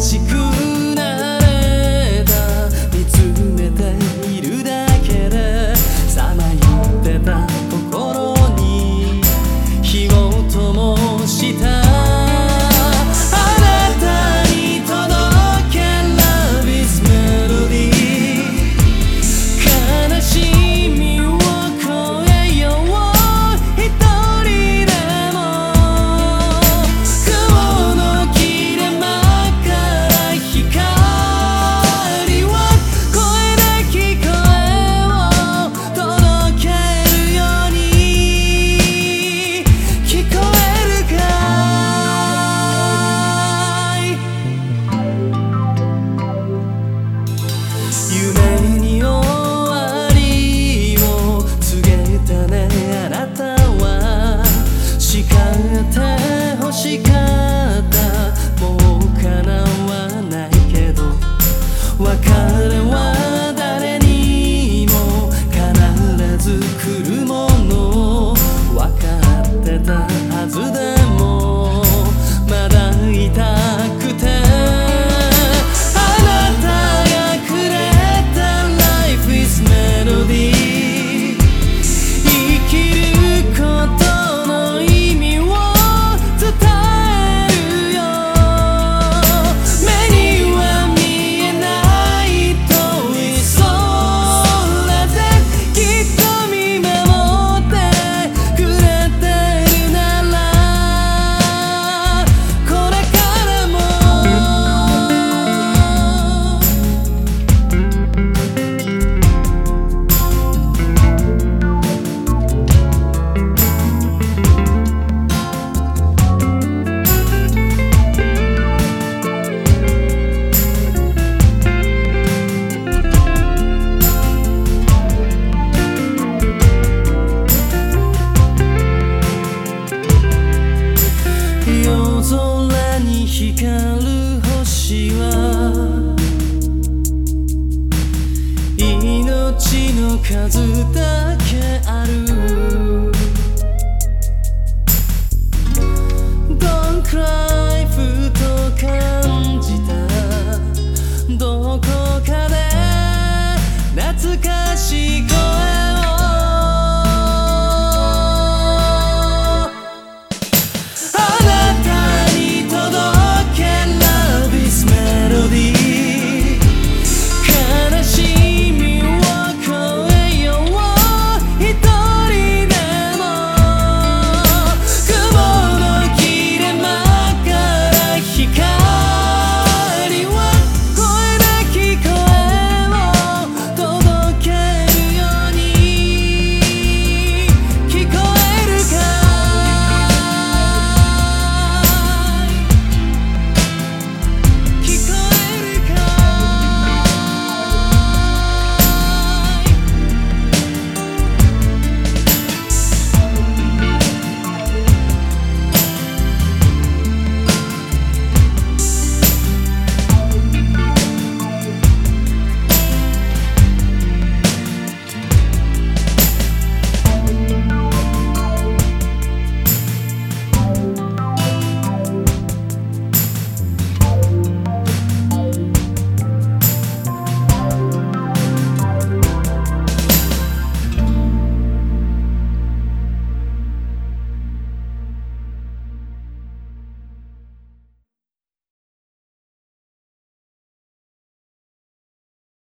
しくて欲しかった。もう叶わないけど。別れを光る星は命の数だ。